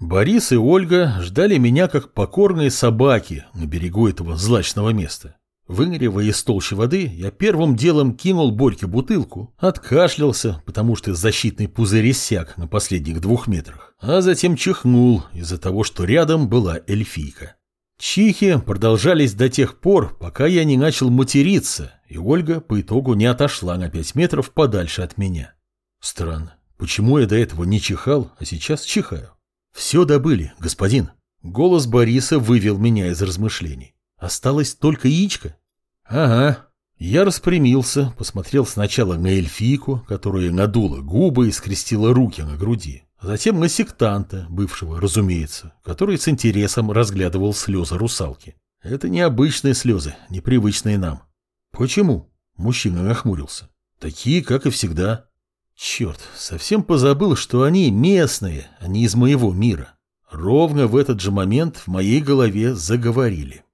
Борис и Ольга ждали меня как покорные собаки на берегу этого злачного места. Выныривая из толщи воды, я первым делом кинул Борьке бутылку, откашлялся, потому что защитный пузырь иссяк на последних двух метрах, а затем чихнул из-за того, что рядом была эльфийка. Чихи продолжались до тех пор, пока я не начал материться, и Ольга по итогу не отошла на пять метров подальше от меня. Странно, почему я до этого не чихал, а сейчас чихаю? Все добыли, господин. Голос Бориса вывел меня из размышлений. Осталось только яичко. Ага. Я распрямился, посмотрел сначала на эльфийку, которая надула губы и скрестила руки на груди, а затем на сектанта, бывшего, разумеется, который с интересом разглядывал слезы русалки. Это необычные слезы, непривычные нам. Почему? Мужчина нахмурился. Такие, как и всегда. Черт, совсем позабыл, что они местные, а не из моего мира. Ровно в этот же момент в моей голове заговорили.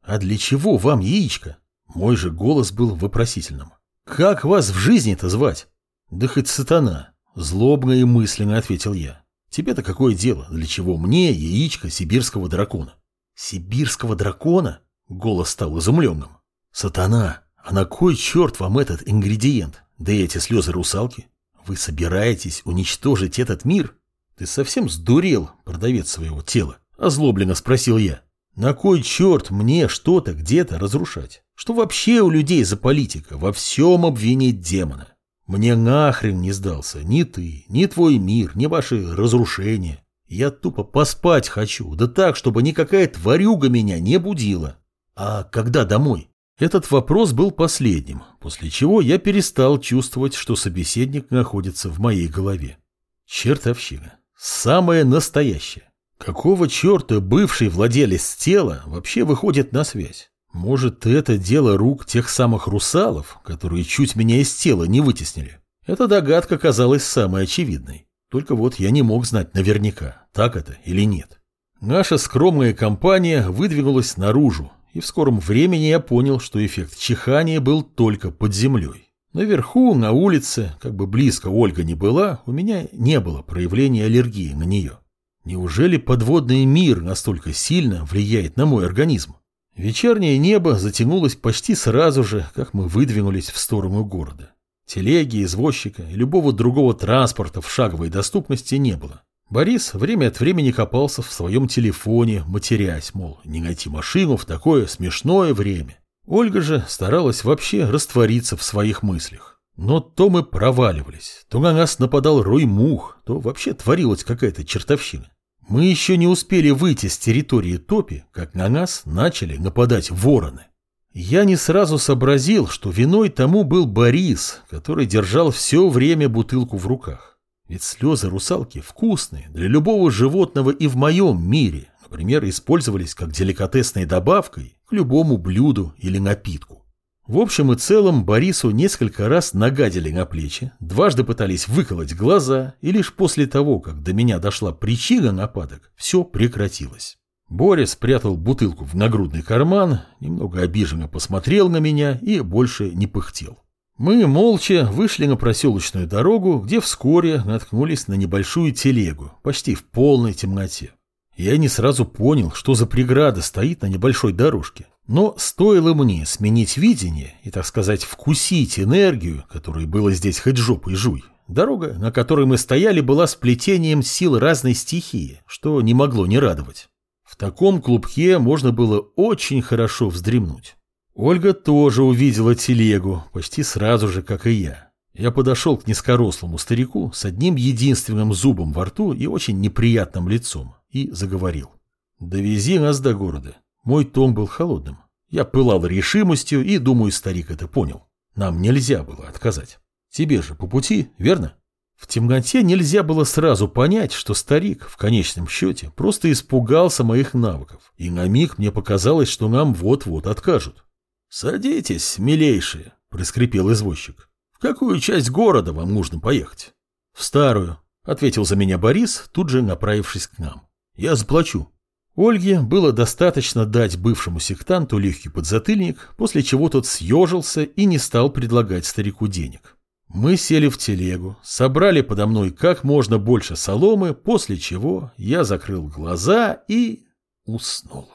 А для чего вам яичко? Мой же голос был вопросительным. «Как вас в жизни-то звать?» «Да хоть сатана», — злобно и мысленно ответил я. «Тебе-то какое дело? Для чего мне яичко сибирского дракона?» «Сибирского дракона?» — голос стал изумленным. «Сатана, а на кой черт вам этот ингредиент? Да и эти слезы русалки? Вы собираетесь уничтожить этот мир? Ты совсем сдурел, продавец своего тела?» — озлобленно спросил я. «На кой черт мне что-то где-то разрушать?» Что вообще у людей за политика? Во всем обвинить демона. Мне нахрен не сдался ни ты, ни твой мир, ни ваши разрушения. Я тупо поспать хочу, да так, чтобы никакая тварюга меня не будила. А когда домой? Этот вопрос был последним, после чего я перестал чувствовать, что собеседник находится в моей голове. Чертовщина. Самое настоящее. Какого черта бывший владелец тела вообще выходит на связь? Может, это дело рук тех самых русалов, которые чуть меня из тела не вытеснили? Эта догадка казалась самой очевидной. Только вот я не мог знать наверняка, так это или нет. Наша скромная компания выдвинулась наружу, и в скором времени я понял, что эффект чихания был только под землей. Наверху, на улице, как бы близко Ольга не была, у меня не было проявления аллергии на нее. Неужели подводный мир настолько сильно влияет на мой организм? Вечернее небо затянулось почти сразу же, как мы выдвинулись в сторону города. Телеги, извозчика и любого другого транспорта в шаговой доступности не было. Борис время от времени копался в своем телефоне, матерясь, мол, не найти машину в такое смешное время. Ольга же старалась вообще раствориться в своих мыслях. Но то мы проваливались, то на нас нападал рой мух, то вообще творилась какая-то чертовщина. Мы еще не успели выйти с территории топи, как на нас начали нападать вороны. Я не сразу сообразил, что виной тому был Борис, который держал все время бутылку в руках. Ведь слезы русалки вкусные для любого животного и в моем мире, например, использовались как деликатесной добавкой к любому блюду или напитку. В общем и целом Борису несколько раз нагадили на плечи, дважды пытались выколоть глаза, и лишь после того, как до меня дошла причина нападок, все прекратилось. Боря спрятал бутылку в нагрудный карман, немного обиженно посмотрел на меня и больше не пыхтел. Мы молча вышли на проселочную дорогу, где вскоре наткнулись на небольшую телегу, почти в полной темноте. Я не сразу понял, что за преграда стоит на небольшой дорожке. Но стоило мне сменить видение и, так сказать, вкусить энергию, которой было здесь хоть жопой жуй, дорога, на которой мы стояли, была сплетением сил разной стихии, что не могло не радовать. В таком клубке можно было очень хорошо вздремнуть. Ольга тоже увидела телегу, почти сразу же, как и я. Я подошел к низкорослому старику с одним единственным зубом во рту и очень неприятным лицом и заговорил. «Довези нас до города. Мой тон был холодным. Я пылал решимостью, и, думаю, старик это понял. Нам нельзя было отказать. Тебе же по пути, верно? В темноте нельзя было сразу понять, что старик, в конечном счете, просто испугался моих навыков, и на миг мне показалось, что нам вот-вот откажут. «Садитесь, милейшие», — проскрипел извозчик. «В какую часть города вам нужно поехать?» «В старую», — ответил за меня Борис, тут же направившись к нам. «Я заплачу». Ольге было достаточно дать бывшему сектанту легкий подзатыльник, после чего тот съежился и не стал предлагать старику денег. Мы сели в телегу, собрали подо мной как можно больше соломы, после чего я закрыл глаза и уснул.